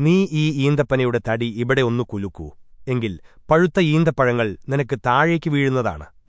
നീ ഈ ഈന്തപ്പനയുടെ തടി ഇവിടെ ഒന്നു കുലുക്കൂ. എങ്കിൽ പഴുത്ത ഈന്തപ്പഴങ്ങൾ നിനക്ക് താഴേക്ക് വീഴുന്നതാണ്.